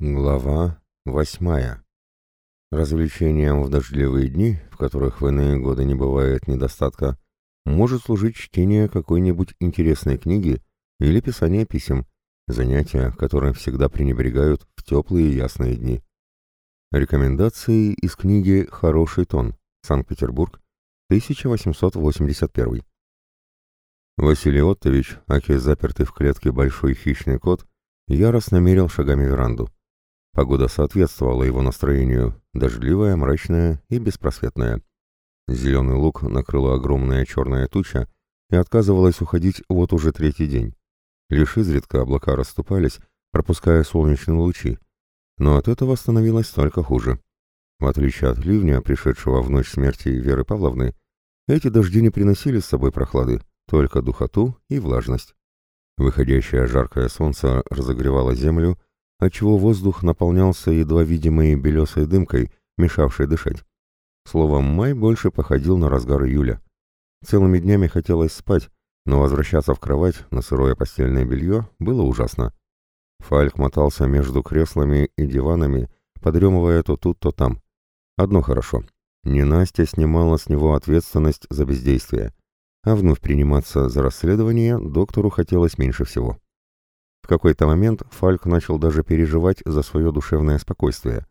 Глава восьмая. Развлечением в дождливые дни, в которых в иные годы не бывает недостатка, может служить чтение какой-нибудь интересной книги или писание писем, занятия, которым всегда пренебрегают в теплые ясные дни. Рекомендации из книги «Хороший тон. Санкт-Петербург. 1881». Василий Оттович, аки запертый в клетке большой хищный кот, яростно мерил шагами веранду. Погода соответствовала его настроению, дождливая, мрачная и беспросветная. Зеленый луг накрыла огромная черная туча и отказывалась уходить вот уже третий день. Лишь изредка облака расступались, пропуская солнечные лучи, но от этого становилось только хуже. В отличие от ливня, пришедшего в ночь смерти Веры Павловны, эти дожди не приносили с собой прохлады, только духоту и влажность. Выходящее жаркое солнце разогревало землю, отчего воздух наполнялся едва видимой белесой дымкой, мешавшей дышать. Словом, май больше походил на разгар июля. Целыми днями хотелось спать, но возвращаться в кровать на сырое постельное белье было ужасно. Фальк мотался между креслами и диванами, подремывая то тут, то там. Одно хорошо. Не Настя снимала с него ответственность за бездействие, а вновь приниматься за расследование доктору хотелось меньше всего. В какой-то момент Фальк начал даже переживать за свое душевное спокойствие.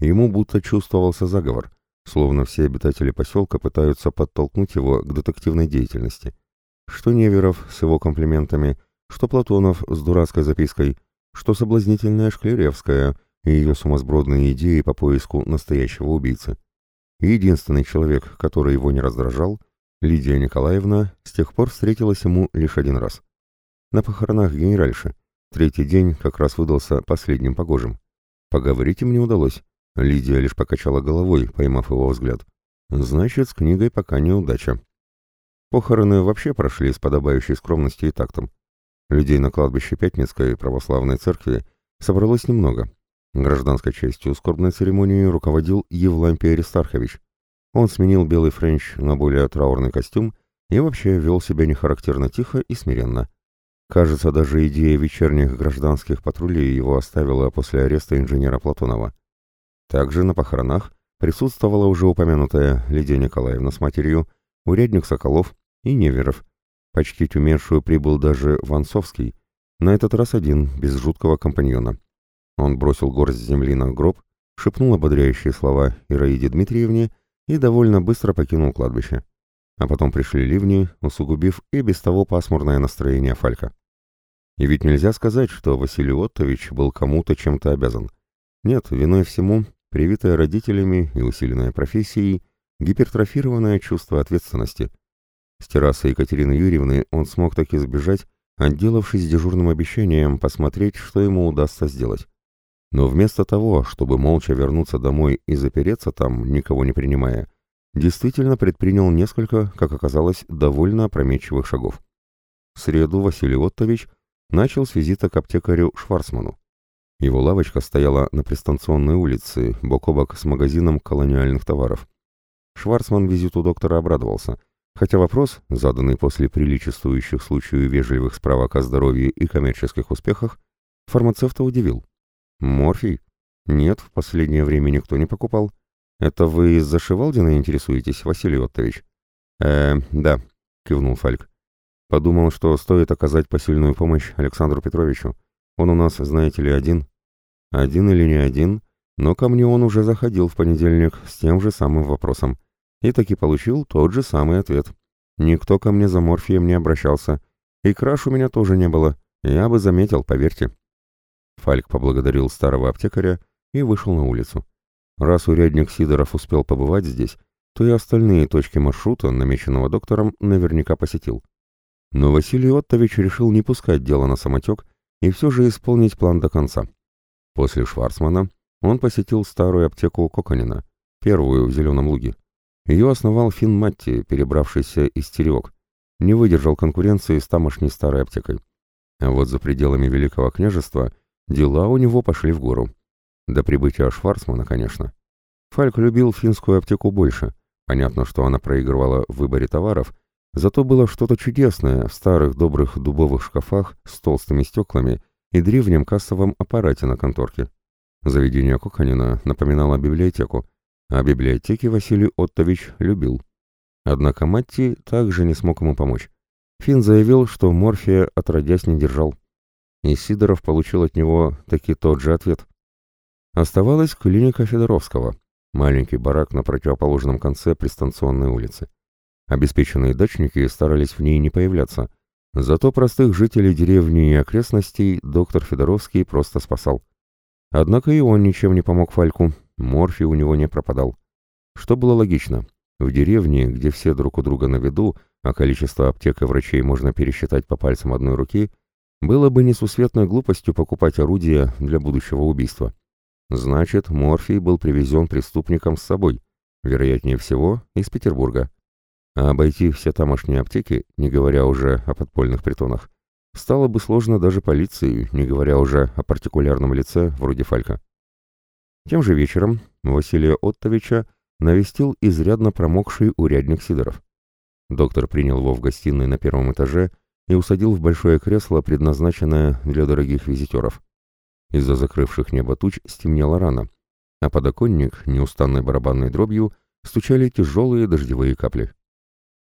Ему будто чувствовался заговор, словно все обитатели поселка пытаются подтолкнуть его к детективной деятельности. Что Неверов с его комплиментами, что Платонов с дурацкой запиской, что соблазнительная Шклеревская и ее сумасбродные идеи по поиску настоящего убийцы. единственный человек, который его не раздражал, Лидия Николаевна, с тех пор встретилась ему лишь один раз. На похоронах генеральши, Третий день как раз выдался последним погожим. Поговорить им не удалось. Лидия лишь покачала головой, поймав его взгляд. Значит, с книгой пока неудача. Похороны вообще прошли с подобающей скромностью и тактом. Людей на кладбище Пятницкой православной церкви собралось немного. Гражданской частью скорбной церемонии руководил Евлампий Аристархович. Он сменил белый френч на более траурный костюм и вообще вел себя нехарактерно тихо и смиренно. Кажется, даже идея вечерних гражданских патрулей его оставила после ареста инженера Платонова. Также на похоронах присутствовала уже упомянутая Лидия Николаевна с матерью, урядник Соколов и Неверов. Почтить умершую прибыл даже Ванцовский, на этот раз один, без жуткого компаньона. Он бросил горсть земли на гроб, шепнул ободряющие слова Ираиде Дмитриевне и довольно быстро покинул кладбище. А потом пришли ливни, усугубив и без того пасмурное настроение Фалька. И ведь нельзя сказать, что Василий Оттович был кому-то чем-то обязан. Нет, виной всему привитое родителями и усиленное профессией гипертрофированное чувство ответственности. С террасы Екатерины Юрьевны он смог таки сбежать, отделавшись дежурным обещанием посмотреть, что ему удастся сделать. Но вместо того, чтобы молча вернуться домой и запереться там, никого не принимая, действительно предпринял несколько, как оказалось, довольно опрометчивых шагов. В среду Василий Оттович начал с визита к аптекарю Шварцману. Его лавочка стояла на пристанционной улице, бок о бок с магазином колониальных товаров. Шварцман визиту доктора обрадовался, хотя вопрос, заданный после приличествующих случаю вежливых справок о здоровье и коммерческих успехах, фармацевта удивил. «Морфий? Нет, в последнее время никто не покупал. «Это вы из-за Шевалдина интересуетесь, Василий Оттович?» «Э, да», — кивнул Фальк. «Подумал, что стоит оказать посильную помощь Александру Петровичу. Он у нас, знаете ли, один». «Один или не один, но ко мне он уже заходил в понедельник с тем же самым вопросом. И таки получил тот же самый ответ. Никто ко мне за морфием не обращался. И краш у меня тоже не было. Я бы заметил, поверьте». Фальк поблагодарил старого аптекаря и вышел на улицу. Раз урядник Сидоров успел побывать здесь, то и остальные точки маршрута, намеченного доктором, наверняка посетил. Но Василий Оттович решил не пускать дело на самотек и все же исполнить план до конца. После Шварцмана он посетил старую аптеку Коконина, первую в Зеленом Луге. Ее основал Финн Матти, перебравшийся из Тереок. Не выдержал конкуренции с тамошней старой аптекой. А вот за пределами Великого княжества дела у него пошли в гору. До прибытия Шварцмана, конечно. Фальк любил финскую аптеку больше. Понятно, что она проигрывала в выборе товаров, зато было что-то чудесное в старых добрых дубовых шкафах с толстыми стеклами и древнем кассовом аппарате на конторке. Заведение Коканина напоминало библиотеку, а библиотеки Василий Оттович любил. Однако Матти также не смог ему помочь. Финн заявил, что морфия отродясь не держал. И Сидоров получил от него таки тот же ответ. Оставалась клиника Федоровского, маленький барак на противоположном конце пристанционной улицы. Обеспеченные дачники старались в ней не появляться, зато простых жителей деревни и окрестностей доктор Федоровский просто спасал. Однако и он ничем не помог Фальку, морфий у него не пропадал. Что было логично. В деревне, где все друг у друга на виду, а количество аптек и врачей можно пересчитать по пальцам одной руки, было бы несусветной глупостью покупать орудия для будущего убийства. Значит, морфий был привезен преступником с собой, вероятнее всего, из Петербурга. А обойти все тамошние аптеки, не говоря уже о подпольных притонах, стало бы сложно даже полиции, не говоря уже о партикулярном лице вроде Фалька. Тем же вечером Василия Оттовича навестил изрядно промокший урядник Сидоров. Доктор принял его в гостиной на первом этаже и усадил в большое кресло, предназначенное для дорогих визитеров. Из-за закрывших небо туч стемнело рано, а подоконник, неустанной барабанной дробью, стучали тяжелые дождевые капли.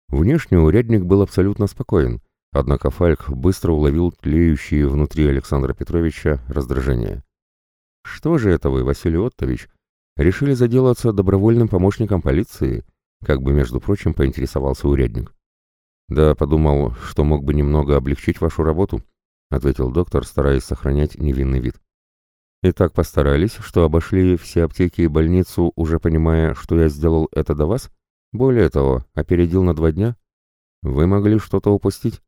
Внешне урядник был абсолютно спокоен, однако Фальк быстро уловил тлеющие внутри Александра Петровича раздражение. «Что же это вы, Василий Оттович, решили заделаться добровольным помощником полиции?» Как бы, между прочим, поинтересовался урядник. «Да, подумал, что мог бы немного облегчить вашу работу», — ответил доктор, стараясь сохранять невинный вид. «И так постарались, что обошли все аптеки и больницу, уже понимая, что я сделал это до вас?» Более того, опередил на два дня. Вы могли что-то упустить?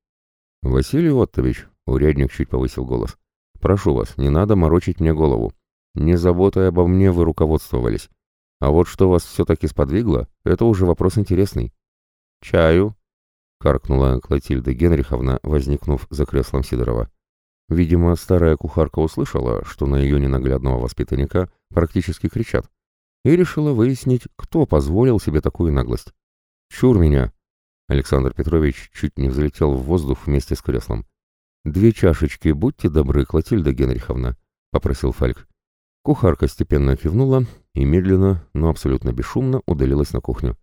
Василий Оттович, урядник чуть повысил голос, прошу вас, не надо морочить мне голову. Не заботой обо мне вы руководствовались. А вот что вас все-таки сподвигло, это уже вопрос интересный. Чаю, каркнула Клотильда Генриховна, возникнув за креслом Сидорова. Видимо, старая кухарка услышала, что на ее ненаглядного воспитанника практически кричат и решила выяснить, кто позволил себе такую наглость. «Чур меня!» Александр Петрович чуть не взлетел в воздух вместе с креслом. «Две чашечки, будьте добры, Клотильда Генриховна», — попросил Фальк. Кухарка степенно кивнула и медленно, но абсолютно бесшумно удалилась на кухню.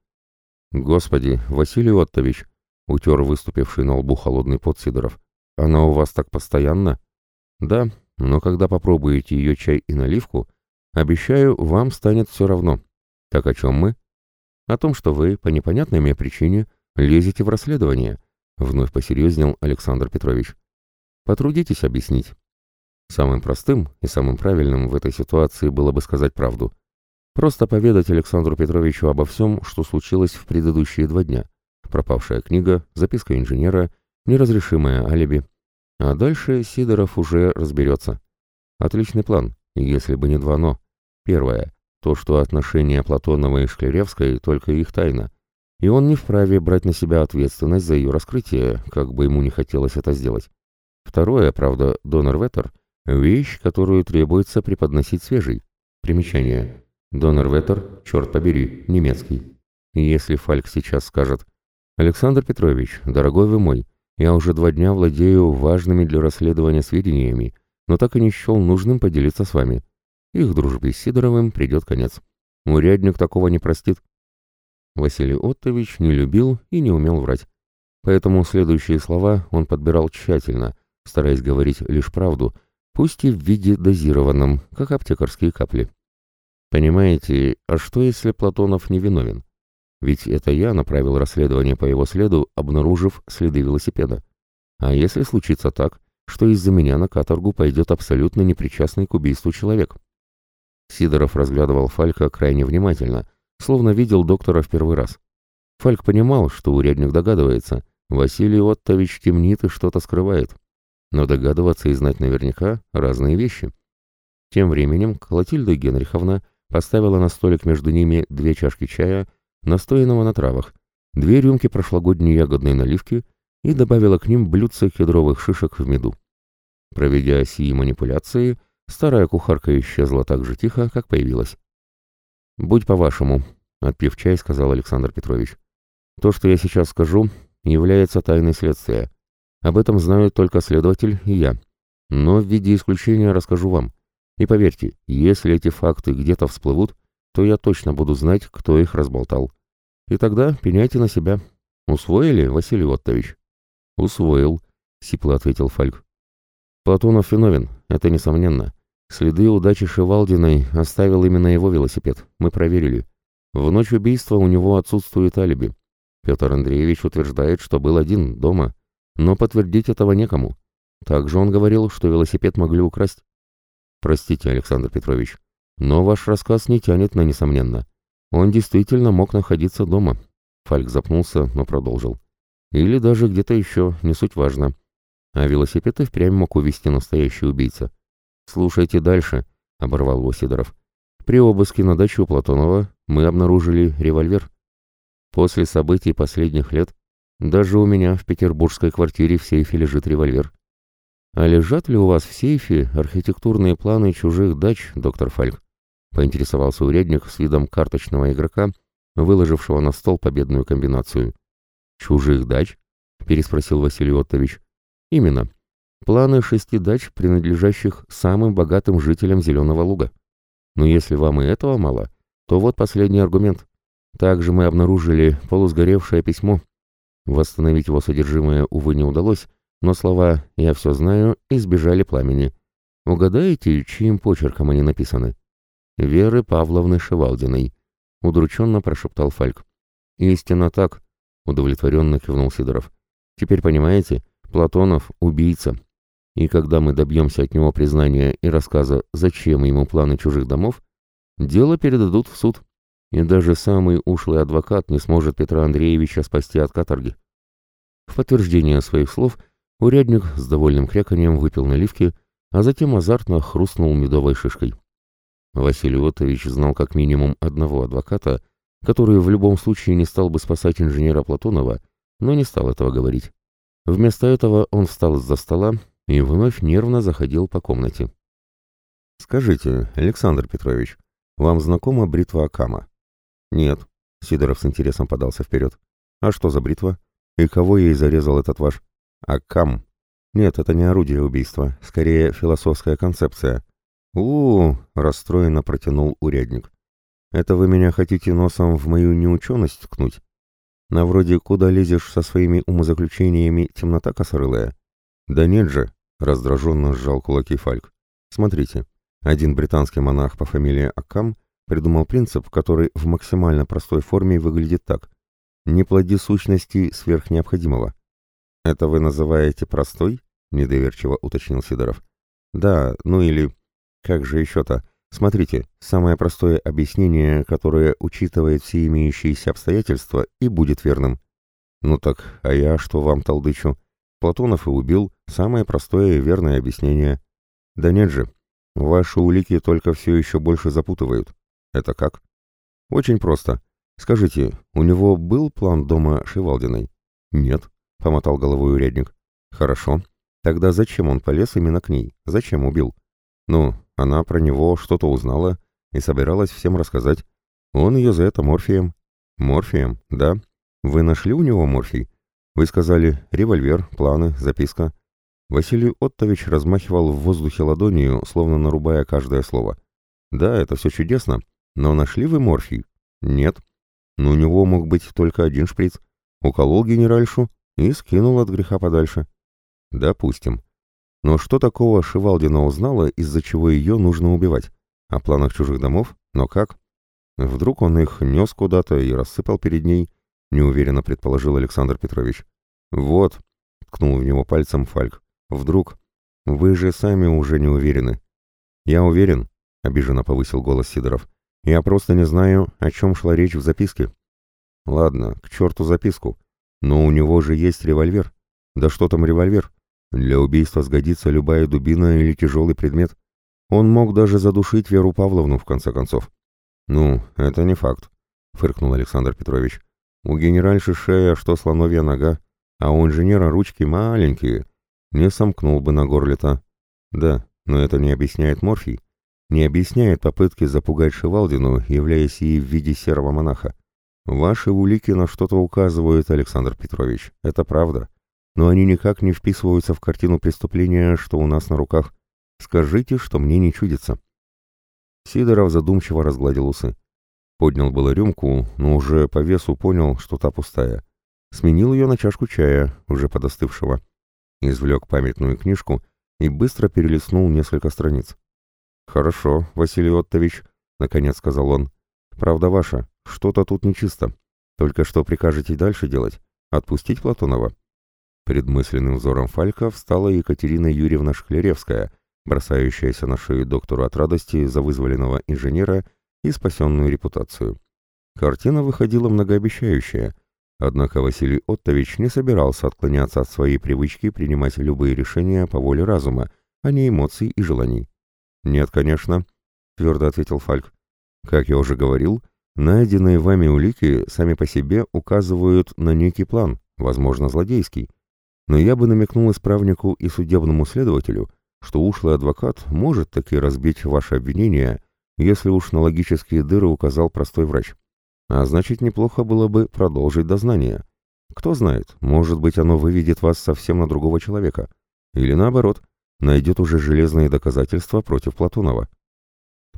«Господи, Василий Оттович!» — утер выступивший на лбу холодный пот Сидоров. «Она у вас так постоянно?» «Да, но когда попробуете ее чай и наливку, Обещаю, вам станет все равно. Так о чем мы? О том, что вы, по непонятной мне причине, лезете в расследование, вновь посерьезнел Александр Петрович. Потрудитесь объяснить. Самым простым и самым правильным в этой ситуации было бы сказать правду. Просто поведать Александру Петровичу обо всем, что случилось в предыдущие два дня. Пропавшая книга, записка инженера, неразрешимое алиби. А дальше Сидоров уже разберется. Отличный план, если бы не два «но». Первое. То, что отношения Платонова и Шклеревской только их тайна. И он не вправе брать на себя ответственность за ее раскрытие, как бы ему не хотелось это сделать. Второе, правда, донор Веттер – вещь, которую требуется преподносить свежей. Примечание. Донор Веттер, черт побери, немецкий. Если Фальк сейчас скажет «Александр Петрович, дорогой вы мой, я уже два дня владею важными для расследования сведениями, но так и не счел нужным поделиться с вами. Их дружбе с Сидоровым придет конец. Урядник такого не простит. Василий Оттович не любил и не умел врать. Поэтому следующие слова он подбирал тщательно, стараясь говорить лишь правду, пусть и в виде дозированном, как аптекарские капли. Понимаете, а что если Платонов не виновен? Ведь это я направил расследование по его следу, обнаружив следы велосипеда. А если случится так, что из-за меня на каторгу пойдет абсолютно непричастный к убийству человек? Сидоров разглядывал Фалька крайне внимательно, словно видел доктора в первый раз. Фальк понимал, что урядник догадывается, Василий Оттович темнит и что-то скрывает. Но догадываться и знать наверняка – разные вещи. Тем временем Клотильда Генриховна поставила на столик между ними две чашки чая, настоянного на травах, две рюмки прошлогодней ягодной наливки и добавила к ним блюдце кедровых шишек в меду. Проведя сии манипуляции, Старая кухарка исчезла так же тихо, как появилась. «Будь по-вашему», — отпив чай, сказал Александр Петрович. «То, что я сейчас скажу, является тайной следствия. Об этом знают только следователь и я. Но в виде исключения расскажу вам. И поверьте, если эти факты где-то всплывут, то я точно буду знать, кто их разболтал. И тогда пеняйте на себя. Усвоили, Василий Оттович?» «Усвоил», — сипло ответил Фальк. «Платонов виновен, это несомненно. Следы удачи Шевалдиной оставил именно его велосипед. Мы проверили. В ночь убийства у него отсутствует алиби. Петр Андреевич утверждает, что был один, дома, но подтвердить этого некому. Также он говорил, что велосипед могли украсть. Простите, Александр Петрович, но ваш рассказ не тянет на несомненно. Он действительно мог находиться дома. Фальк запнулся, но продолжил. Или даже где-то еще, не суть важно. А велосипед и впрямь мог увезти настоящий убийца. «Слушайте дальше», — оборвал его Сидоров. «При обыске на даче у Платонова мы обнаружили револьвер. После событий последних лет даже у меня в петербургской квартире в сейфе лежит револьвер. А лежат ли у вас в сейфе архитектурные планы чужих дач, доктор Фальк? Поинтересовался урядник с видом карточного игрока, выложившего на стол победную комбинацию. «Чужих дач?» — переспросил Василий Оттович. «Именно. Планы шести дач, принадлежащих самым богатым жителям Зеленого Луга. Но если вам и этого мало, то вот последний аргумент. Также мы обнаружили полусгоревшее письмо. Восстановить его содержимое, увы, не удалось, но слова «я все знаю» избежали пламени. Угадаете, чьим почерком они написаны? Веры Павловны Шевалдиной. Удрученно прошептал Фальк. «Истинно так», — удовлетворенно кивнул Сидоров. «Теперь понимаете, Платонов — убийца. И когда мы добьемся от него признания и рассказа, зачем ему планы чужих домов, дело передадут в суд, и даже самый ушлый адвокат не сможет Петра Андреевича спасти от каторги». В подтверждение своих слов урядник с довольным кряканьем выпил наливки, а затем азартно хрустнул медовой шишкой. Василий Отович знал как минимум одного адвоката, который в любом случае не стал бы спасать инженера Платонова, но не стал этого говорить. Вместо этого он встал из-за стола и вновь нервно заходил по комнате. «Скажите, Александр Петрович, вам знакома бритва Акама?» «Нет», — Сидоров с интересом подался вперед. «А что за бритва? И кого ей зарезал этот ваш...» «Акам?» «Нет, это не орудие убийства, скорее философская концепция у, расстроенно протянул урядник. «Это вы меня хотите носом в мою неученость ткнуть? На вроде «куда лезешь со своими умозаключениями, темнота косорылая?» «Да нет же», — раздраженно сжал кулаки Фальк. «Смотрите, один британский монах по фамилии Акам придумал принцип, который в максимально простой форме выглядит так. Не плоди сущности сверх необходимого». «Это вы называете простой?» — недоверчиво уточнил Сидоров. «Да, ну или как же еще-то? Смотрите, самое простое объяснение, которое учитывает все имеющиеся обстоятельства и будет верным. Ну так, а я что вам толдычу? Платонов и убил, самое простое и верное объяснение. Да нет же, ваши улики только все еще больше запутывают. Это как? Очень просто. Скажите, у него был план дома Шивалдиной? Нет, помотал головой урядник. Хорошо. Тогда зачем он полез именно к ней? Зачем убил? Ну, она про него что-то узнала и собиралась всем рассказать. Он ее за это морфием. Морфием, да. Вы нашли у него морфий? Вы сказали револьвер, планы, записка. Василий Оттович размахивал в воздухе ладонью, словно нарубая каждое слово. Да, это все чудесно, но нашли вы морфий? Нет. Но у него мог быть только один шприц. Уколол генеральшу и скинул от греха подальше. Допустим. Но что такого Шивалдина узнала, из-за чего ее нужно убивать? О планах чужих домов? Но как? Вдруг он их нес куда-то и рассыпал перед ней? Неуверенно предположил Александр Петрович. Вот, ткнул в него пальцем Фальк. Вдруг? Вы же сами уже не уверены. Я уверен, обиженно повысил голос Сидоров. Я просто не знаю, о чем шла речь в записке. Ладно, к черту записку. Но у него же есть револьвер. Да что там револьвер? Для убийства сгодится любая дубина или тяжелый предмет. Он мог даже задушить Веру Павловну, в конце концов. «Ну, это не факт», — фыркнул Александр Петрович. «У генеральши шея, что слоновья нога, а у инженера ручки маленькие. Не сомкнул бы на горле-то. Да, но это не объясняет Морфий. Не объясняет попытки запугать Шевалдину, являясь ей в виде серого монаха. Ваши улики на что-то указывают, Александр Петрович. Это правда но они никак не вписываются в картину преступления, что у нас на руках. Скажите, что мне не чудится. Сидоров задумчиво разгладил усы. Поднял было рюмку, но уже по весу понял, что та пустая. Сменил ее на чашку чая, уже подостывшего. Извлек памятную книжку и быстро перелистнул несколько страниц. «Хорошо, Василий Оттович», — наконец сказал он. «Правда ваша, что-то тут нечисто. Только что прикажете дальше делать? Отпустить Платонова?» Перед мысленным взором Фалька встала Екатерина Юрьевна Шклеревская, бросающаяся на шею доктору от радости за вызволенного инженера и спасенную репутацию. Картина выходила многообещающая, однако Василий Оттович не собирался отклоняться от своей привычки принимать любые решения по воле разума, а не эмоций и желаний. «Нет, конечно», — твердо ответил Фальк. «Как я уже говорил, найденные вами улики сами по себе указывают на некий план, возможно, злодейский. Но я бы намекнул исправнику и судебному следователю, что ушлый адвокат может таки разбить ваше обвинение, если уж на логические дыры указал простой врач. А значит, неплохо было бы продолжить дознание. Кто знает, может быть, оно выведет вас совсем на другого человека. Или наоборот, найдет уже железные доказательства против Платонова.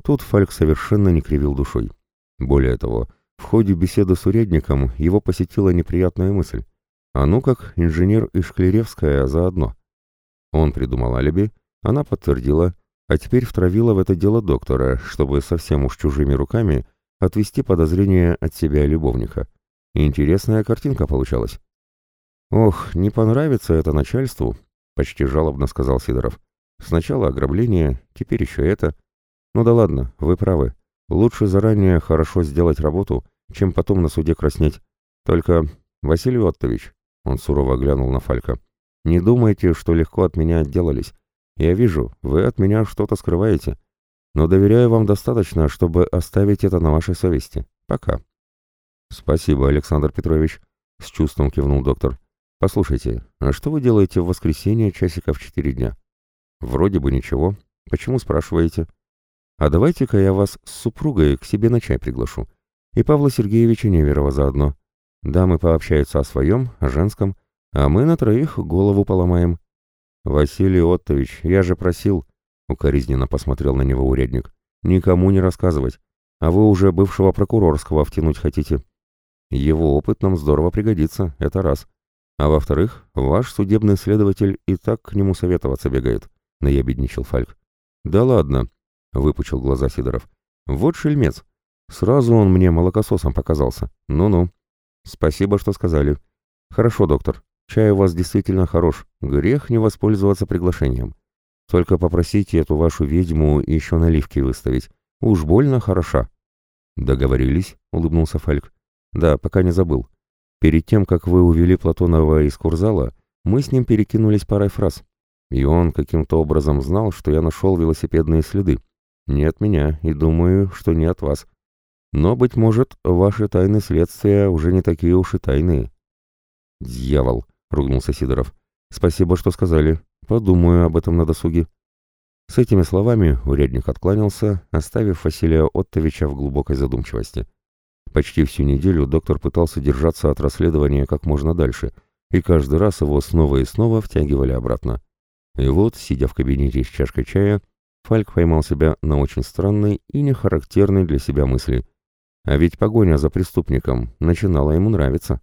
Тут Фальк совершенно не кривил душой. Более того, в ходе беседы с урядником его посетила неприятная мысль. А ну как инженер и Шклеревская заодно. Он придумал алиби, она подтвердила, а теперь втравила в это дело доктора, чтобы совсем уж чужими руками отвести подозрения от себя любовника. Интересная картинка получалась. «Ох, не понравится это начальству», — почти жалобно сказал Сидоров. «Сначала ограбление, теперь еще это. Ну да ладно, вы правы. Лучше заранее хорошо сделать работу, чем потом на суде краснеть. Только, Василий Оттович, он сурово глянул на Фалька. «Не думайте, что легко от меня отделались. Я вижу, вы от меня что-то скрываете. Но доверяю вам достаточно, чтобы оставить это на вашей совести. Пока». «Спасибо, Александр Петрович», — с чувством кивнул доктор. «Послушайте, а что вы делаете в воскресенье часиков четыре дня?» «Вроде бы ничего. Почему спрашиваете?» «А давайте-ка я вас с супругой к себе на чай приглашу. И Павла Сергеевича Неверова заодно. Дамы пообщаются о своем, о женском, а мы на троих голову поломаем. Василий Оттович, я же просил, укоризненно посмотрел на него урядник, никому не рассказывать, а вы уже бывшего прокурорского втянуть хотите. Его опыт нам здорово пригодится, это раз. А во-вторых, ваш судебный следователь и так к нему советоваться бегает, наябедничал Фальк. Да ладно, выпучил глаза Сидоров. Вот шельмец. Сразу он мне молокососом показался. Ну-ну. «Спасибо, что сказали. Хорошо, доктор. Чай у вас действительно хорош. Грех не воспользоваться приглашением. Только попросите эту вашу ведьму еще наливки выставить. Уж больно хороша». «Договорились», — улыбнулся Фальк. «Да, пока не забыл. Перед тем, как вы увели Платонова из курзала, мы с ним перекинулись парой фраз. И он каким-то образом знал, что я нашел велосипедные следы. Не от меня, и думаю, что не от вас. Но, быть может, ваши тайны следствия уже не такие уж и тайные. «Дьявол!» — ругнулся Сидоров. «Спасибо, что сказали. Подумаю об этом на досуге». С этими словами урядник откланялся, оставив Василия Оттовича в глубокой задумчивости. Почти всю неделю доктор пытался держаться от расследования как можно дальше, и каждый раз его снова и снова втягивали обратно. И вот, сидя в кабинете с чашкой чая, Фальк поймал себя на очень странной и нехарактерной для себя мысли. А ведь погоня за преступником начинала ему нравиться.